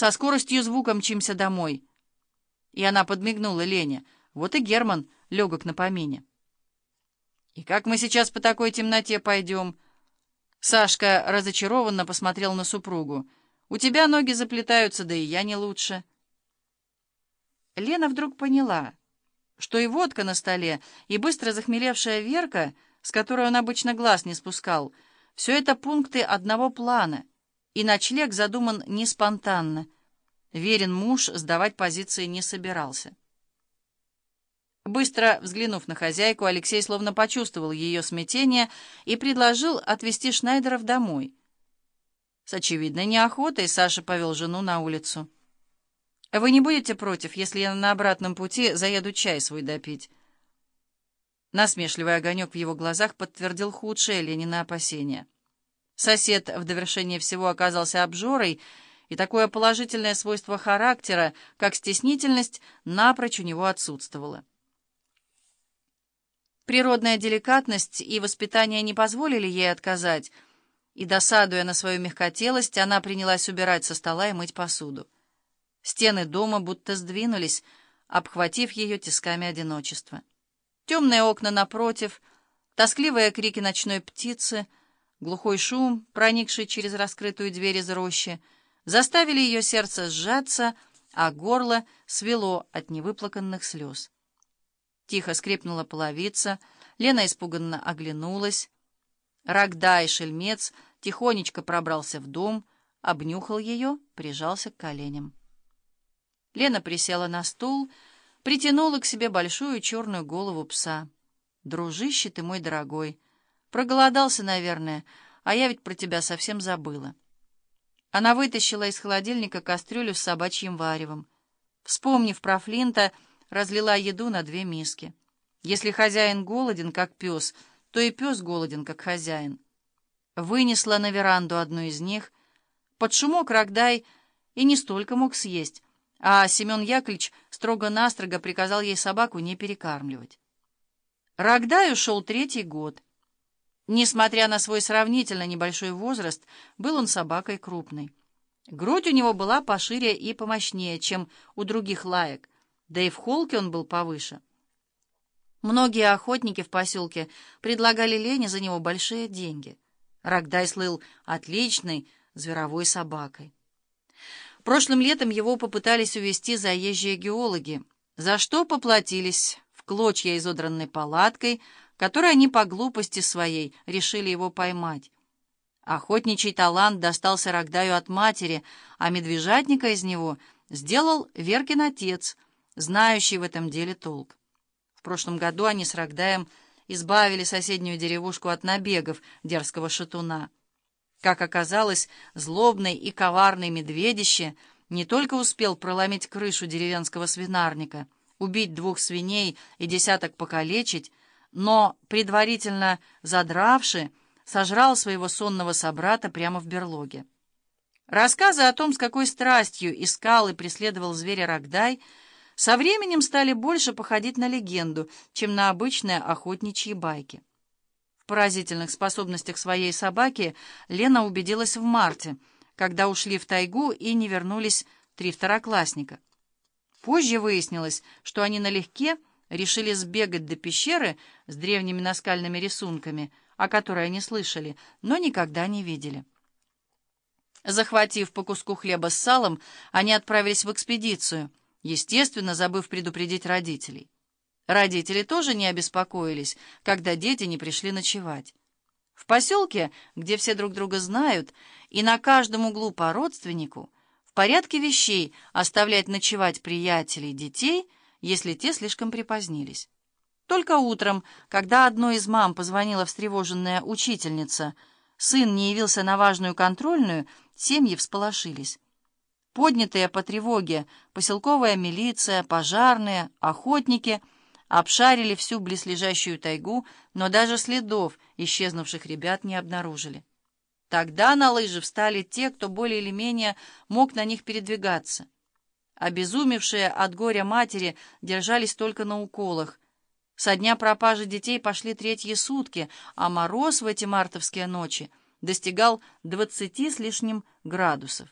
Со скоростью звука мчимся домой. И она подмигнула Лене. Вот и Герман легок на помине. «И как мы сейчас по такой темноте пойдем?» Сашка разочарованно посмотрел на супругу. «У тебя ноги заплетаются, да и я не лучше». Лена вдруг поняла, что и водка на столе, и быстро захмелевшая Верка, с которой он обычно глаз не спускал, все это пункты одного плана, и ночлег задуман не спонтанно. Верен муж сдавать позиции не собирался. Быстро взглянув на хозяйку, Алексей словно почувствовал ее смятение и предложил отвезти Шнайдеров домой. С очевидной неохотой Саша повел жену на улицу. «Вы не будете против, если я на обратном пути заеду чай свой допить?» Насмешливый огонек в его глазах подтвердил худшее Ленина опасения. Сосед в довершение всего оказался обжорой, и такое положительное свойство характера, как стеснительность, напрочь у него отсутствовало. Природная деликатность и воспитание не позволили ей отказать, и, досадуя на свою мягкотелость, она принялась убирать со стола и мыть посуду. Стены дома будто сдвинулись, обхватив ее тисками одиночества. Темные окна напротив, тоскливые крики ночной птицы, глухой шум, проникший через раскрытую дверь из рощи, заставили ее сердце сжаться, а горло свело от невыплаканных слез. Тихо скрипнула половица, Лена испуганно оглянулась. Рогдай, шельмец, тихонечко пробрался в дом, обнюхал ее, прижался к коленям. Лена присела на стул, притянула к себе большую черную голову пса. «Дружище ты мой дорогой! Проголодался, наверное, а я ведь про тебя совсем забыла». Она вытащила из холодильника кастрюлю с собачьим варевом. Вспомнив про Флинта, разлила еду на две миски. Если хозяин голоден, как пес, то и пес голоден, как хозяин. Вынесла на веранду одну из них. Под шумок Рогдай и не столько мог съесть, а Семен Яковлевич строго-настрого приказал ей собаку не перекармливать. Рогдай ушел третий год. Несмотря на свой сравнительно небольшой возраст, был он собакой крупной. Грудь у него была пошире и помощнее, чем у других лаек, да и в холке он был повыше. Многие охотники в поселке предлагали Лене за него большие деньги. Рогдай слыл отличной зверовой собакой. Прошлым летом его попытались увести заезжие геологи, за что поплатились в клочья изодранной палаткой, которой они по глупости своей решили его поймать. Охотничий талант достался Рогдаю от матери, а медвежатника из него сделал Веркин отец — знающий в этом деле толк. В прошлом году они с Рогдаем избавили соседнюю деревушку от набегов дерзкого шатуна. Как оказалось, злобный и коварный медведище не только успел проломить крышу деревенского свинарника, убить двух свиней и десяток покалечить, но, предварительно задравши, сожрал своего сонного собрата прямо в берлоге. Рассказы о том, с какой страстью искал и преследовал зверя Рогдай, со временем стали больше походить на легенду, чем на обычные охотничьи байки. В поразительных способностях своей собаки Лена убедилась в марте, когда ушли в тайгу и не вернулись три второклассника. Позже выяснилось, что они налегке решили сбегать до пещеры с древними наскальными рисунками, о которой они слышали, но никогда не видели. Захватив по куску хлеба с салом, они отправились в экспедицию — естественно, забыв предупредить родителей. Родители тоже не обеспокоились, когда дети не пришли ночевать. В поселке, где все друг друга знают, и на каждом углу по родственнику, в порядке вещей оставлять ночевать приятелей детей, если те слишком припозднились. Только утром, когда одной из мам позвонила встревоженная учительница, сын не явился на важную контрольную, семьи всполошились. Поднятые по тревоге поселковая милиция, пожарные, охотники обшарили всю близлежащую тайгу, но даже следов исчезнувших ребят не обнаружили. Тогда на лыжи встали те, кто более или менее мог на них передвигаться. Обезумевшие от горя матери держались только на уколах. Со дня пропажи детей пошли третьи сутки, а мороз в эти мартовские ночи достигал двадцати с лишним градусов.